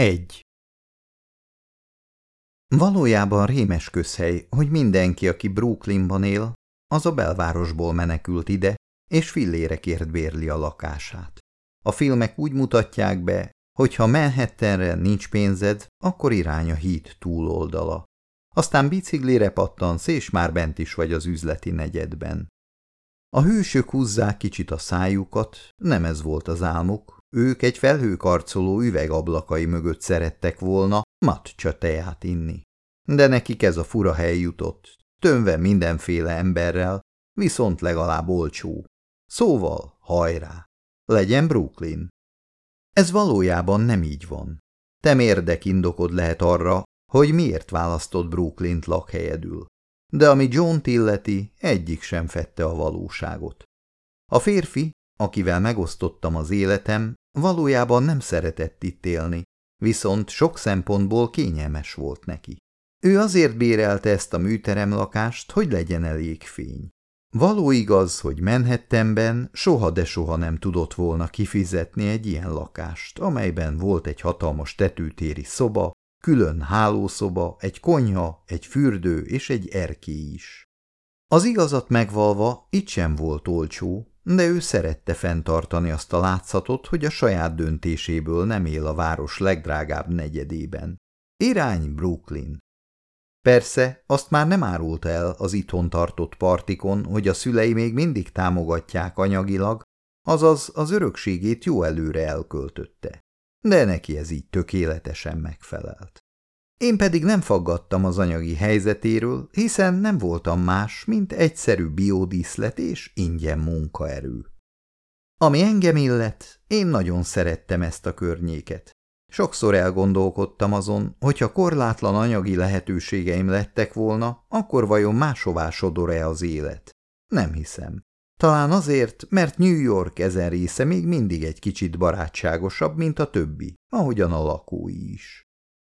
1. Valójában rémes közhely, hogy mindenki, aki Brooklynban él, az a belvárosból menekült ide, és fillére kért bérli a lakását. A filmek úgy mutatják be, hogy ha Manhattanre nincs pénzed, akkor irány a híd túloldala. Aztán biciklire pattansz, és már bent is vagy az üzleti negyedben. A hősök húzzák kicsit a szájukat, nem ez volt az álmuk, ők egy felhőkarcoló üvegablakai mögött szerettek volna matcha teát inni. De nekik ez a fura hely jutott, tömve mindenféle emberrel, viszont legalább olcsó. Szóval, hajrá! Legyen Brooklyn! Ez valójában nem így van. Te indokod lehet arra, hogy miért választott Brooklynt lakhelyedül. De ami John illeti, egyik sem fette a valóságot. A férfi, akivel megosztottam az életem, valójában nem szeretett itt élni, viszont sok szempontból kényelmes volt neki. Ő azért bérelte ezt a műterem lakást, hogy legyen elég fény. Való igaz, hogy Manhattanben soha de soha nem tudott volna kifizetni egy ilyen lakást, amelyben volt egy hatalmas tetőtéri szoba, külön hálószoba, egy konyha, egy fürdő és egy erkély is. Az igazat megvalva itt sem volt olcsó, de ő szerette fenntartani azt a látszatot, hogy a saját döntéséből nem él a város legdrágább negyedében. Irány Brooklyn. Persze, azt már nem árulta el az itthon tartott partikon, hogy a szülei még mindig támogatják anyagilag, azaz az örökségét jó előre elköltötte. De neki ez így tökéletesen megfelelt. Én pedig nem faggattam az anyagi helyzetéről, hiszen nem voltam más, mint egyszerű biodíszlet és ingyen munkaerő. Ami engem illet, én nagyon szerettem ezt a környéket. Sokszor elgondolkodtam azon, hogyha korlátlan anyagi lehetőségeim lettek volna, akkor vajon máshová sodor-e az élet? Nem hiszem. Talán azért, mert New York ezen része még mindig egy kicsit barátságosabb, mint a többi, ahogyan a lakói is.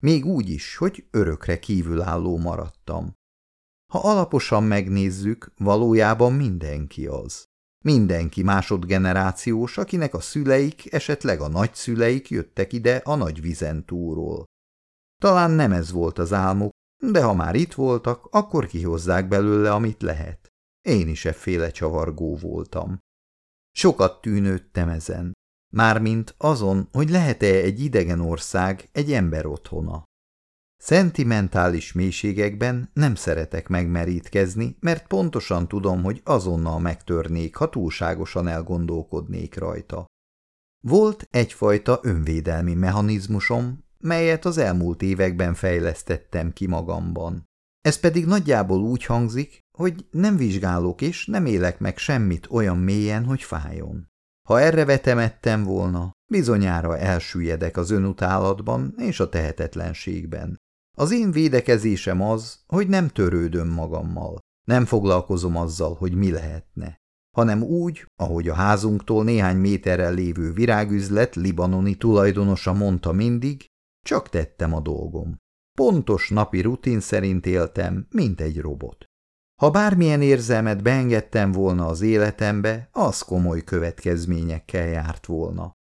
Még úgy is, hogy örökre kívülálló maradtam. Ha alaposan megnézzük, valójában mindenki az. Mindenki másodgenerációs, akinek a szüleik, esetleg a nagyszüleik jöttek ide a nagy vizentúról. Talán nem ez volt az álmuk, de ha már itt voltak, akkor kihozzák belőle, amit lehet. Én is efféle csavargó voltam. Sokat tűnődtem ezen, mármint azon, hogy lehet-e egy idegen ország egy ember otthona. Szentimentális mélységekben nem szeretek megmerítkezni, mert pontosan tudom, hogy azonnal megtörnék, ha túlságosan elgondolkodnék rajta. Volt egyfajta önvédelmi mechanizmusom, melyet az elmúlt években fejlesztettem ki magamban. Ez pedig nagyjából úgy hangzik, hogy nem vizsgálok és nem élek meg semmit olyan mélyen, hogy fájjon. Ha erre vetemettem volna, bizonyára elsüllyedek az önutálatban és a tehetetlenségben. Az én védekezésem az, hogy nem törődöm magammal, nem foglalkozom azzal, hogy mi lehetne, hanem úgy, ahogy a házunktól néhány méterrel lévő virágüzlet libanoni tulajdonosa mondta mindig, csak tettem a dolgom. Pontos napi rutin szerint éltem, mint egy robot. Ha bármilyen érzelmet beengedtem volna az életembe, az komoly következményekkel járt volna.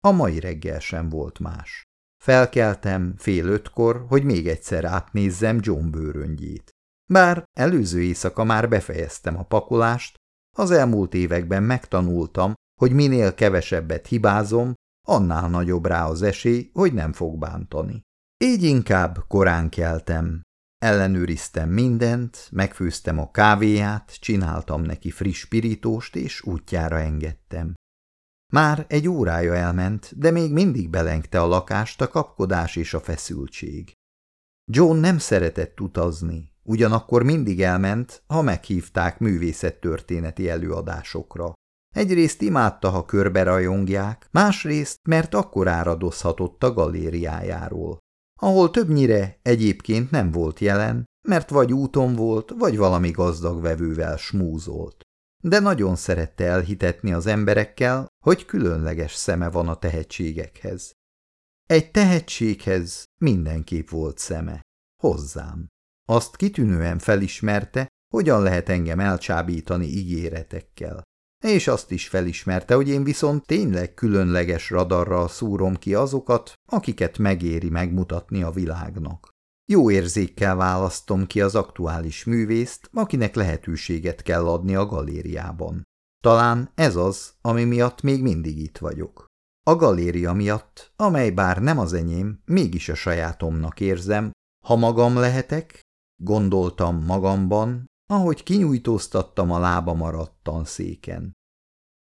A mai reggel sem volt más. Felkeltem fél ötkor, hogy még egyszer átnézzem John bőröngyét. Bár előző éjszaka már befejeztem a pakolást, az elmúlt években megtanultam, hogy minél kevesebbet hibázom, annál nagyobb rá az esély, hogy nem fog bántani. Így inkább korán keltem, Ellenőriztem mindent, megfőztem a kávéját, csináltam neki friss pirítóst, és útjára engedtem. Már egy órája elment, de még mindig belengte a lakást a kapkodás és a feszültség. John nem szeretett utazni, ugyanakkor mindig elment, ha meghívták művészettörténeti előadásokra. Egyrészt imádta, ha körbe rajongják, másrészt, mert akkor áradozhatott a galériájáról ahol többnyire egyébként nem volt jelen, mert vagy úton volt, vagy valami gazdag vevővel smúzolt. De nagyon szerette elhitetni az emberekkel, hogy különleges szeme van a tehetségekhez. Egy tehetséghez mindenképp volt szeme. Hozzám. Azt kitűnően felismerte, hogyan lehet engem elcsábítani ígéretekkel. és azt is felismerte, hogy én viszont tényleg különleges radarral szúrom ki azokat, akiket megéri megmutatni a világnak. Jó érzékkel választom ki az aktuális művészt, akinek lehetőséget kell adni a galériában. Talán ez az, ami miatt még mindig itt vagyok. A galéria miatt, amely bár nem az enyém, mégis a sajátomnak érzem, ha magam lehetek, gondoltam magamban, ahogy kinyújtóztattam a lába maradtan széken.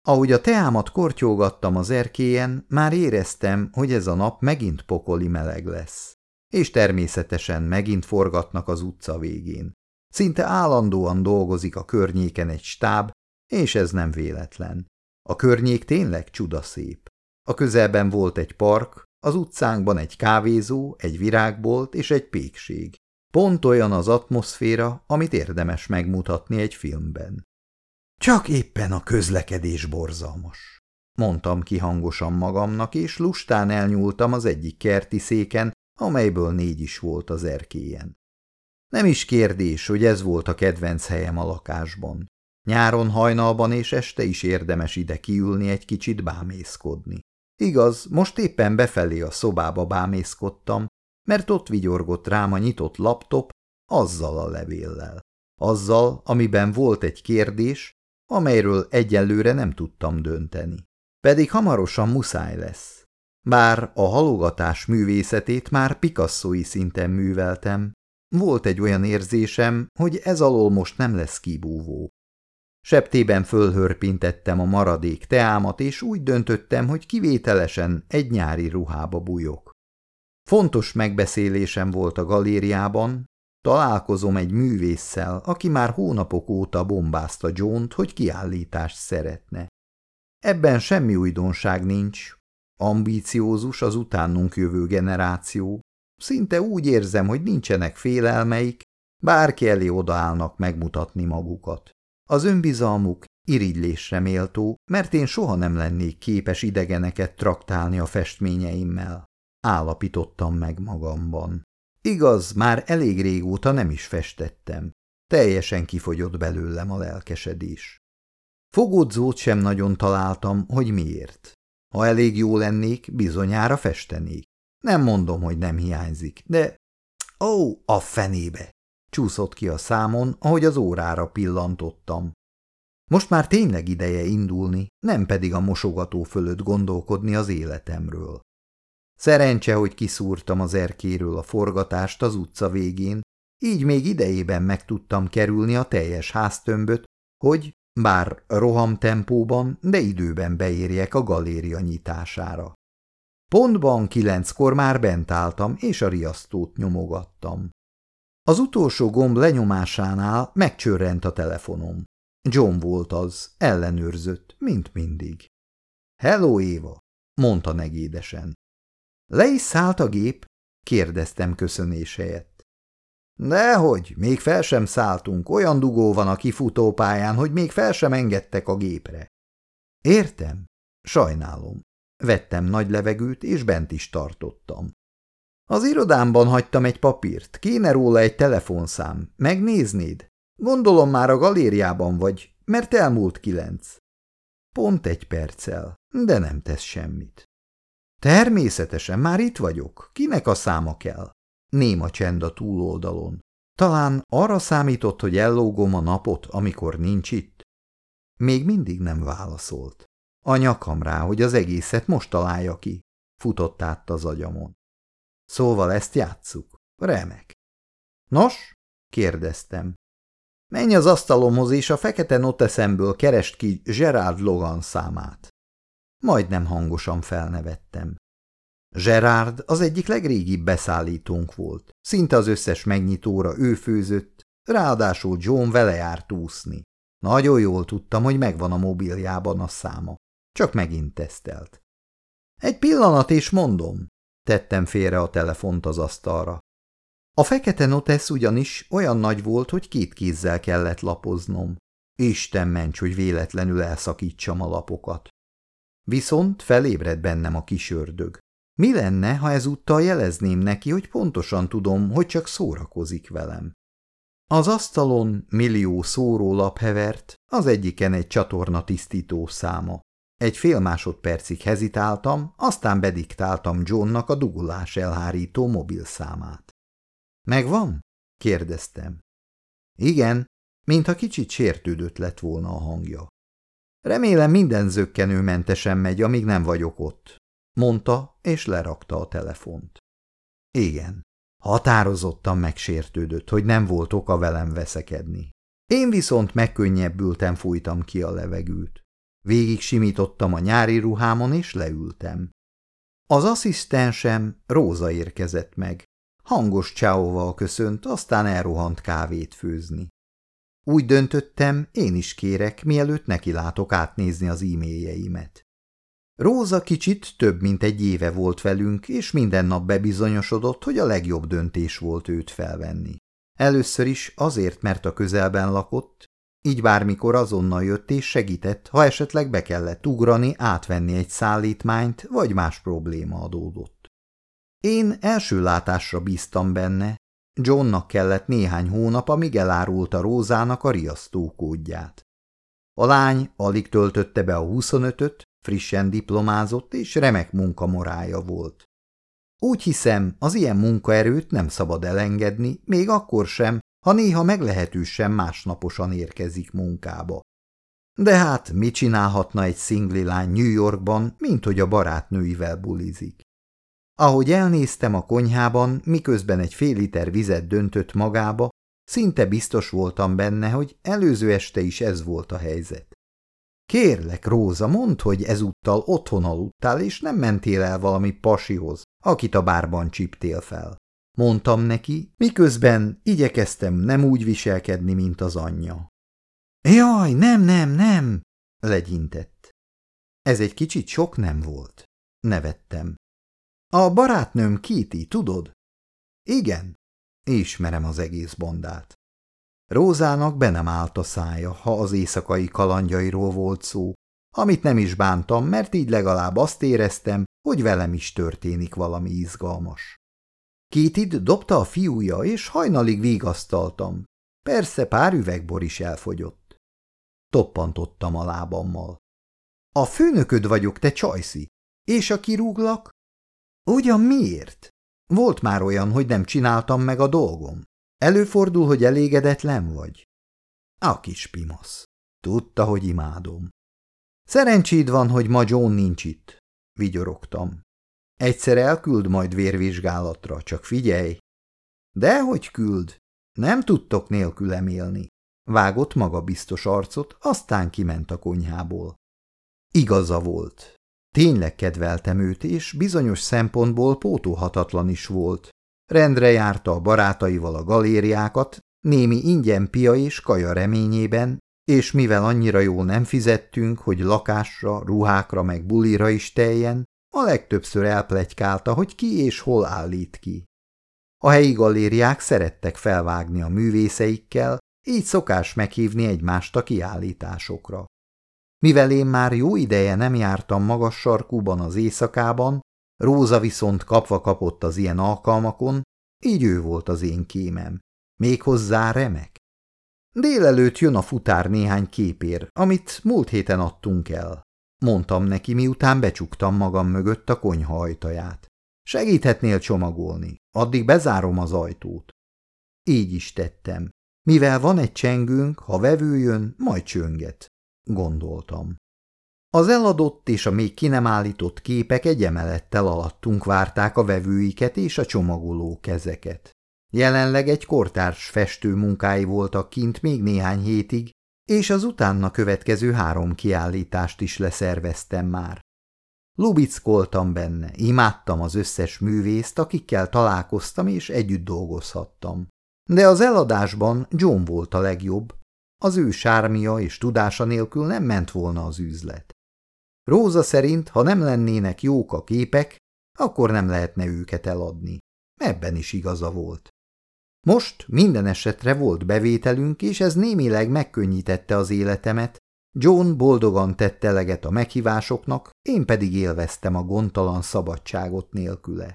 Ahogy a teámat kortyolgattam az erkélyen, már éreztem, hogy ez a nap megint pokoli meleg lesz. És természetesen megint forgatnak az utca végén. Szinte állandóan dolgozik a környéken egy stáb, és ez nem véletlen. A környék tényleg csudaszép. A közelben volt egy park, az utcánkban egy kávézó, egy virágbolt és egy pékség. Pont olyan az atmoszféra, amit érdemes megmutatni egy filmben. Csak éppen a közlekedés borzalmas, mondtam ki hangosan magamnak, és lustán elnyúltam az egyik kerti széken, amelyből négy is volt az erkélyen. Nem is kérdés, hogy ez volt a kedvenc helyem a lakásban. Nyáron hajnalban és este is érdemes ide kiülni egy kicsit bámészkodni. Igaz, most éppen befelé a szobába bámészkodtam, mert ott vigyorgott rám a nyitott laptop azzal a levéllel. Azzal, amiben volt egy kérdés, amelyről egyelőre nem tudtam dönteni. Pedig hamarosan muszáj lesz. Bár a halogatás művészetét már pikasszói szinten műveltem, volt egy olyan érzésem, hogy ez alól most nem lesz kibúvó. Septében fölhörpintettem a maradék teámat, és úgy döntöttem, hogy kivételesen egy nyári ruhába bujok. Fontos megbeszélésem volt a galériában, találkozom egy művésszel, aki már hónapok óta bombázta John-t, hogy kiállítást szeretne. Ebben semmi újdonság nincs, ambíciózus az utánunk jövő generáció, szinte úgy érzem, hogy nincsenek félelmeik, bárki elé odaállnak megmutatni magukat. Az önbizalmuk irigylésre méltó, mert én soha nem lennék képes idegeneket traktálni a festményeimmel. Állapítottam meg magamban. Igaz, már elég régóta nem is festettem. Teljesen kifogyott belőlem a lelkesedés. Fogódzót sem nagyon találtam, hogy miért. Ha elég jó lennék, bizonyára festenék. Nem mondom, hogy nem hiányzik, de... Ó, a fenébe! Csúszott ki a számon, ahogy az órára pillantottam. Most már tényleg ideje indulni, nem pedig a mosogató fölött gondolkodni az életemről. Szerencse, hogy kiszúrtam az erkéről a forgatást az utca végén, így még idejében meg tudtam kerülni a teljes háztömböt, hogy, bár rohamtempóban, de időben beérjek a galéria nyitására. Pontban kilenckor már bent álltam, és a riasztót nyomogattam. Az utolsó gomb lenyomásánál megcsörrent a telefonom. John volt az, ellenőrzött, mint mindig. – Hello, Éva! – mondta negédesen. – Le is szállt a gép? – kérdeztem köszönés helyett. – Dehogy, még fel sem szálltunk, olyan dugó van a kifutópályán, hogy még fel sem engedtek a gépre. – Értem, sajnálom. Vettem nagy levegőt, és bent is tartottam. Az irodámban hagytam egy papírt, kéne róla egy telefonszám. Megnéznéd? Gondolom már a galériában vagy, mert elmúlt kilenc. Pont egy perccel, de nem tesz semmit. Természetesen, már itt vagyok. Kinek a száma kell? Néma csend a túloldalon. Talán arra számított, hogy ellógom a napot, amikor nincs itt? Még mindig nem válaszolt. A nyakam rá, hogy az egészet most találja ki. Futott át az agyamon. Szóval ezt játsszuk. Remek. Nos? kérdeztem. Menj az asztalomhoz, és a fekete noteszemből kerest ki Gerard Logan számát. Majdnem hangosan felnevettem. Gerard az egyik legrégibb beszállítónk volt. Szinte az összes megnyitóra ő főzött, ráadásul John vele járt úszni. Nagyon jól tudtam, hogy megvan a mobiljában a száma. Csak megint tesztelt. Egy pillanat, és mondom, Tettem félre a telefont az asztalra. A fekete notesz ugyanis olyan nagy volt, hogy két kézzel kellett lapoznom. Isten ments, hogy véletlenül elszakítsam a lapokat. Viszont felébred bennem a kis ördög. Mi lenne, ha ezúttal jelezném neki, hogy pontosan tudom, hogy csak szórakozik velem? Az asztalon millió szórólap hevert, az egyiken egy csatorna tisztító száma. Egy fél másodpercig hezitáltam, aztán bediktáltam Johnnak a dugulás elhárító mobilszámát. Megvan? kérdeztem. Igen, mintha kicsit sértődött lett volna a hangja. Remélem minden zöggenőmentesen megy, amíg nem vagyok ott, mondta, és lerakta a telefont. Igen, határozottan megsértődött, hogy nem volt oka velem veszekedni. Én viszont megkönnyebbültem fújtam ki a levegőt. Végig simítottam a nyári ruhámon, és leültem. Az asszisztensem Róza érkezett meg. Hangos csáóval köszönt, aztán elrohant kávét főzni. Úgy döntöttem, én is kérek, mielőtt nekilátok átnézni az e-mailjeimet. Róza kicsit több mint egy éve volt velünk, és minden nap bebizonyosodott, hogy a legjobb döntés volt őt felvenni. Először is azért, mert a közelben lakott, így bármikor azonnal jött és segített, ha esetleg be kellett ugrani, átvenni egy szállítmányt, vagy más probléma adódott. Én első látásra bíztam benne, Johnnak kellett néhány hónap, amíg elárulta Rózának a riasztókódját. A lány alig töltötte be a 25-öt, frissen diplomázott és remek munkamorája volt. Úgy hiszem, az ilyen munkaerőt nem szabad elengedni, még akkor sem, ha néha meglehetősen másnaposan érkezik munkába. De hát mit csinálhatna egy szingli lány New Yorkban, mint hogy a barátnőivel bulizik? Ahogy elnéztem a konyhában, miközben egy fél liter vizet döntött magába, szinte biztos voltam benne, hogy előző este is ez volt a helyzet. Kérlek, Róza, mondd, hogy ezúttal otthon aludtál, és nem mentél el valami pasihoz, akit a bárban csiptél fel. Mondtam neki, miközben igyekeztem nem úgy viselkedni, mint az anyja. Jaj, nem, nem, nem, legyintett. Ez egy kicsit sok nem volt. Nevettem. A barátnőm Kíti, tudod? Igen, ismerem az egész bandát. Rózának be nem állt a szája, ha az éjszakai kalandjairól volt szó, amit nem is bántam, mert így legalább azt éreztem, hogy velem is történik valami izgalmas. Kétid dobta a fiúja, és hajnalig vigasztaltam. Persze pár üvegbor is elfogyott. Toppantottam a lábammal. A főnököd vagyok, te csajszi, és a kirúglak? Ugyan miért? Volt már olyan, hogy nem csináltam meg a dolgom. Előfordul, hogy elégedetlen vagy? A kis pimasz. Tudta, hogy imádom. Szerencséd van, hogy ma John nincs itt, vigyorogtam. Egyszer elküld majd vérvizsgálatra, csak figyelj. Dehogy küld, nem tudtok nélkülem élni. Vágott maga biztos arcot, aztán kiment a konyhából. Igaza volt. Tényleg kedveltem őt, és bizonyos szempontból pótolhatatlan is volt. Rendre járta a barátaival a galériákat, némi ingyen pia és kaja reményében, és mivel annyira jól nem fizettünk, hogy lakásra, ruhákra meg bulira is teljen, a legtöbbször elplegykálta, hogy ki és hol állít ki. A helyi galériák szerettek felvágni a művészeikkel, így szokás meghívni egymást a kiállításokra. Mivel én már jó ideje nem jártam magas sarkúban az éjszakában, Róza viszont kapva kapott az ilyen alkalmakon, így ő volt az én kémem. Méghozzá remek. Délelőtt jön a futár néhány képér, amit múlt héten adtunk el. Mondtam neki, miután becsuktam magam mögött a konyha ajtaját. Segíthetnél csomagolni, addig bezárom az ajtót. Így is tettem. Mivel van egy csengőnk, ha vevő jön, majd csönget, gondoltam. Az eladott és a még ki nem állított képek egy emelettel alattunk várták a vevőiket és a csomagoló kezeket. Jelenleg egy kortárs festő munkái voltak kint még néhány hétig, és az utána következő három kiállítást is leszerveztem már. Lubickoltam benne, imádtam az összes művészt, akikkel találkoztam és együtt dolgozhattam. De az eladásban John volt a legjobb, az ő sármia és tudása nélkül nem ment volna az üzlet. Róza szerint, ha nem lennének jók a képek, akkor nem lehetne őket eladni. Ebben is igaza volt. Most minden esetre volt bevételünk, és ez némileg megkönnyítette az életemet. John boldogan tette eleget a meghívásoknak, én pedig élveztem a gondtalan szabadságot nélküle.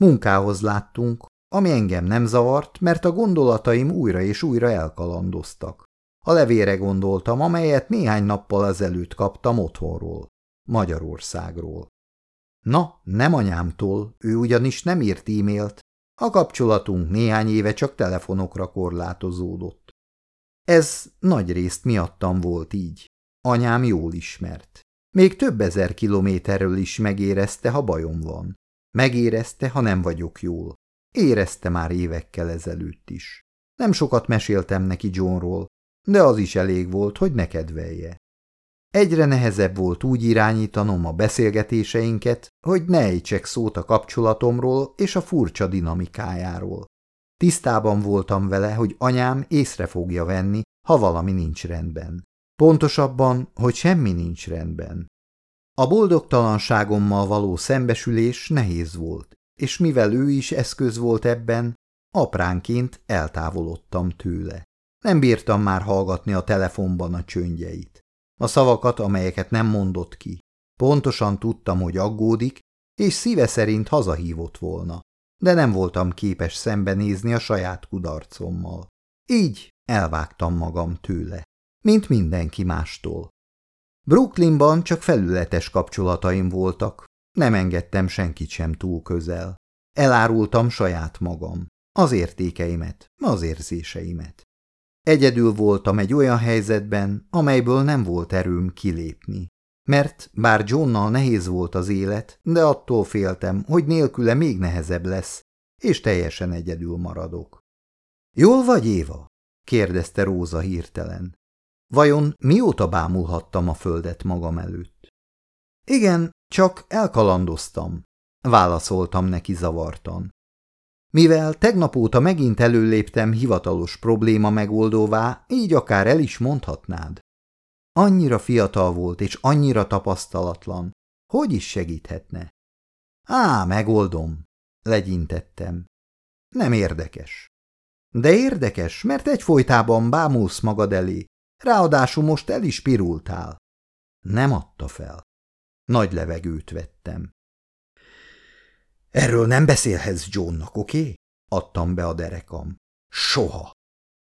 Munkához láttunk, ami engem nem zavart, mert a gondolataim újra és újra elkalandoztak. A levére gondoltam, amelyet néhány nappal ezelőtt kaptam otthonról, Magyarországról. Na, nem anyámtól, ő ugyanis nem írt e-mailt, a kapcsolatunk néhány éve csak telefonokra korlátozódott. Ez nagy részt miattam volt így. Anyám jól ismert. Még több ezer kilométerről is megérezte, ha bajom van. Megérezte, ha nem vagyok jól. Érezte már évekkel ezelőtt is. Nem sokat meséltem neki Johnról, de az is elég volt, hogy ne kedvelje. Egyre nehezebb volt úgy irányítanom a beszélgetéseinket, hogy ne ejtsek szót a kapcsolatomról és a furcsa dinamikájáról. Tisztában voltam vele, hogy anyám észre fogja venni, ha valami nincs rendben. Pontosabban, hogy semmi nincs rendben. A boldogtalanságommal való szembesülés nehéz volt, és mivel ő is eszköz volt ebben, apránként eltávolodtam tőle. Nem bírtam már hallgatni a telefonban a csöndjeit. A szavakat, amelyeket nem mondott ki. Pontosan tudtam, hogy aggódik, és szíve szerint hazahívott volna, de nem voltam képes szembenézni a saját kudarcommal. Így elvágtam magam tőle, mint mindenki mástól. Brooklynban csak felületes kapcsolataim voltak, nem engedtem senkit sem túl közel. Elárultam saját magam, az értékeimet, az érzéseimet. Egyedül voltam egy olyan helyzetben, amelyből nem volt erőm kilépni. Mert bár Johnnal nehéz volt az élet, de attól féltem, hogy nélküle még nehezebb lesz, és teljesen egyedül maradok. – Jól vagy, Éva? – kérdezte Róza hirtelen. Vajon mióta bámulhattam a földet magam előtt? – Igen, csak elkalandoztam – válaszoltam neki zavartan. Mivel tegnap óta megint előléptem hivatalos probléma megoldóvá, így akár el is mondhatnád. Annyira fiatal volt és annyira tapasztalatlan. Hogy is segíthetne? Á, megoldom, legyintettem. Nem érdekes. De érdekes, mert egyfolytában bámulsz magad elé, ráadásul most el is pirultál. Nem adta fel. Nagy levegőt vettem. Erről nem beszélhetsz Johnnak, oké? Adtam be a derekam. Soha.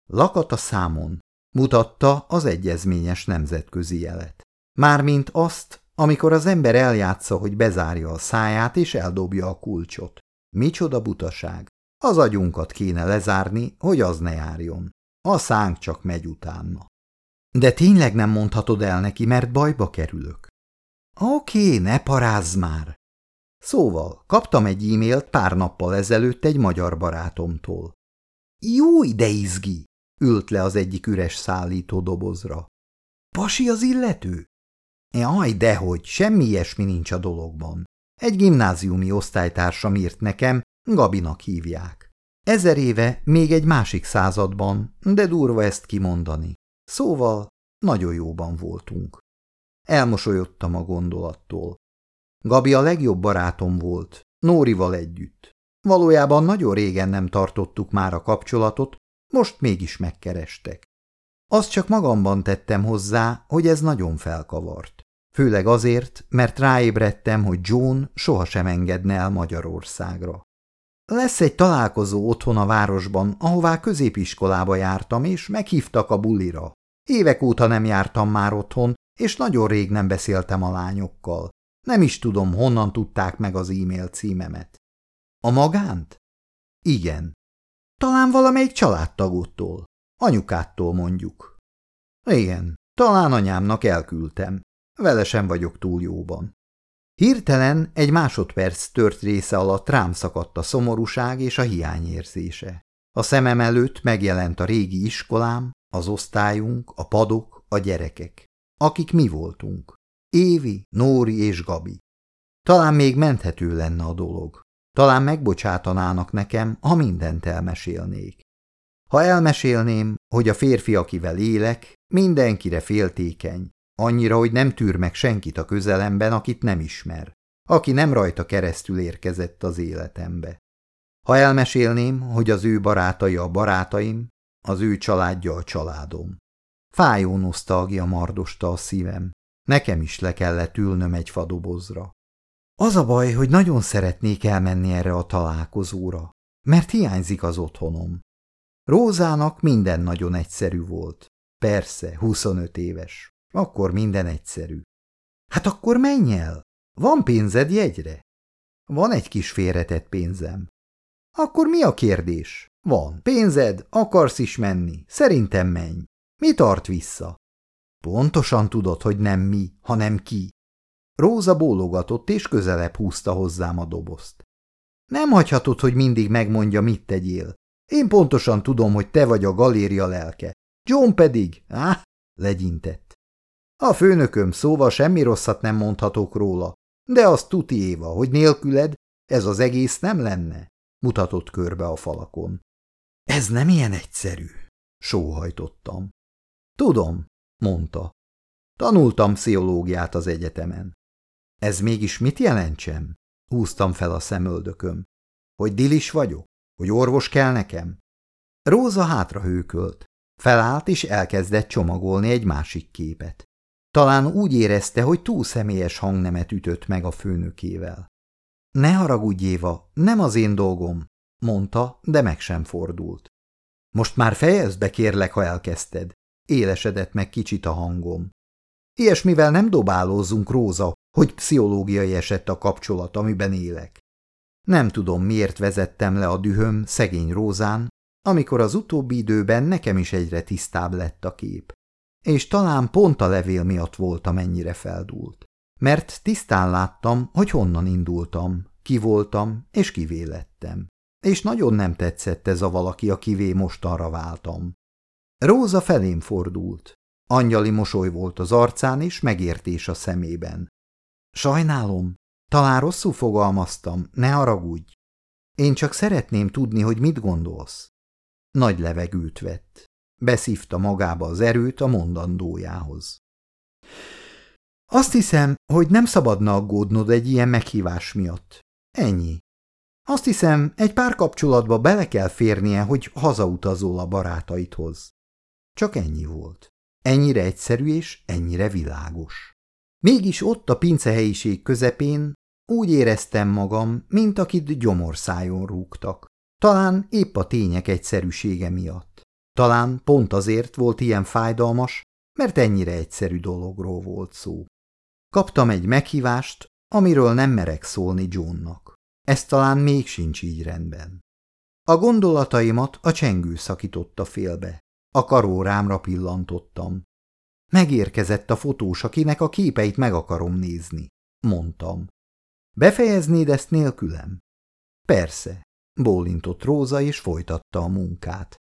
Lakat a számon. Mutatta az egyezményes nemzetközi jelet. Mármint azt, amikor az ember eljátsza, hogy bezárja a száját és eldobja a kulcsot. Micsoda butaság. Az agyunkat kéne lezárni, hogy az ne járjon. A szánk csak megy utána. De tényleg nem mondhatod el neki, mert bajba kerülök. Oké, ne parázz már, Szóval, kaptam egy e-mailt pár nappal ezelőtt egy magyar barátomtól. Jó ide izgi! ült le az egyik üres szállító dobozra. Pasi az illető? Jaj, dehogy, semmi ilyesmi nincs a dologban. Egy gimnáziumi osztálytársam írt nekem, Gabinak hívják. Ezer éve, még egy másik században, de durva ezt kimondani. Szóval, nagyon jóban voltunk. Elmosolyodtam a gondolattól. Gabi a legjobb barátom volt, Nórival együtt. Valójában nagyon régen nem tartottuk már a kapcsolatot, most mégis megkerestek. Azt csak magamban tettem hozzá, hogy ez nagyon felkavart. Főleg azért, mert ráébredtem, hogy John sohasem engedne el Magyarországra. Lesz egy találkozó otthon a városban, ahová középiskolába jártam, és meghívtak a bulira. Évek óta nem jártam már otthon, és nagyon rég nem beszéltem a lányokkal. Nem is tudom, honnan tudták meg az e-mail címemet. A magánt? Igen. Talán valamelyik családtagúttól. Anyukától mondjuk. Igen, talán anyámnak elküldtem. Vele sem vagyok túl jóban. Hirtelen egy másodperc tört része alatt rám szakadt a szomorúság és a hiányérzése. A szemem előtt megjelent a régi iskolám, az osztályunk, a padok, a gyerekek, akik mi voltunk. Évi, Nóri és Gabi. Talán még menthető lenne a dolog. Talán megbocsátanának nekem, ha mindent elmesélnék. Ha elmesélném, hogy a férfi, akivel élek, mindenkire féltékeny, annyira, hogy nem tűr meg senkit a közelemben, akit nem ismer, aki nem rajta keresztül érkezett az életembe. Ha elmesélném, hogy az ő barátai a barátaim, az ő családja a családom. Fájó nosztalgia mardosta a szívem, Nekem is le kellett ülnöm egy fadobozra. Az a baj, hogy nagyon szeretnék elmenni erre a találkozóra. mert hiányzik az otthonom. Rózának minden nagyon egyszerű volt. Persze, 25 éves. Akkor minden egyszerű. Hát akkor menj el! Van pénzed jegyre? Van egy kis félretett pénzem. Akkor mi a kérdés? Van. Pénzed, akarsz is menni. Szerintem menj. Mi tart vissza? Pontosan tudod, hogy nem mi, hanem ki. Róza bólogatott, és közelebb húzta hozzám a dobozt. Nem hagyhatod, hogy mindig megmondja, mit tegyél. Én pontosan tudom, hogy te vagy a galéria lelke. John pedig, á, legyintett. A főnököm szóval semmi rosszat nem mondhatok róla, de azt tuti Éva, hogy nélküled ez az egész nem lenne, mutatott körbe a falakon. Ez nem ilyen egyszerű, sóhajtottam. Tudom, mondta. Tanultam pszichológiát az egyetemen. Ez mégis mit jelentsem? Húztam fel a szemöldököm. Hogy dilis vagyok? Hogy orvos kell nekem? Róza hátra hőkölt. Felállt és elkezdett csomagolni egy másik képet. Talán úgy érezte, hogy túl személyes hangnemet ütött meg a főnökével. Ne haragudj, Éva, nem az én dolgom, mondta, de meg sem fordult. Most már fejezd be, kérlek, ha elkezdted. Élesedett meg kicsit a hangom. Ilyesmivel nem dobálózzunk, Róza, hogy pszichológiai esett a kapcsolat, amiben élek. Nem tudom, miért vezettem le a dühöm szegény Rózán, amikor az utóbbi időben nekem is egyre tisztább lett a kép. És talán pont a levél miatt voltam ennyire feldúlt. Mert tisztán láttam, hogy honnan indultam, ki voltam és kivé lettem. És nagyon nem tetszett ez a valaki, akivé mostanra váltam. Róza felém fordult. Angyali mosoly volt az arcán és megértés a szemében. Sajnálom, talán rosszul fogalmaztam, ne haragudj. Én csak szeretném tudni, hogy mit gondolsz. Nagy levegőt vett. Beszívta magába az erőt a mondandójához. Azt hiszem, hogy nem szabadna aggódnod egy ilyen meghívás miatt. Ennyi. Azt hiszem, egy pár kapcsolatba bele kell férnie, hogy hazautazol a barátaidhoz. Csak ennyi volt. Ennyire egyszerű és ennyire világos. Mégis ott a pincehelyiség közepén úgy éreztem magam, mint akit gyomorszájon rúgtak. Talán épp a tények egyszerűsége miatt. Talán pont azért volt ilyen fájdalmas, mert ennyire egyszerű dologról volt szó. Kaptam egy meghívást, amiről nem merek szólni Johnnak. Ez talán még sincs így rendben. A gondolataimat a csengő szakította félbe. A karórámra pillantottam. Megérkezett a fotós, akinek a képeit meg akarom nézni, mondtam. Befejeznéd ezt nélkülem? Persze, bólintott Róza és folytatta a munkát.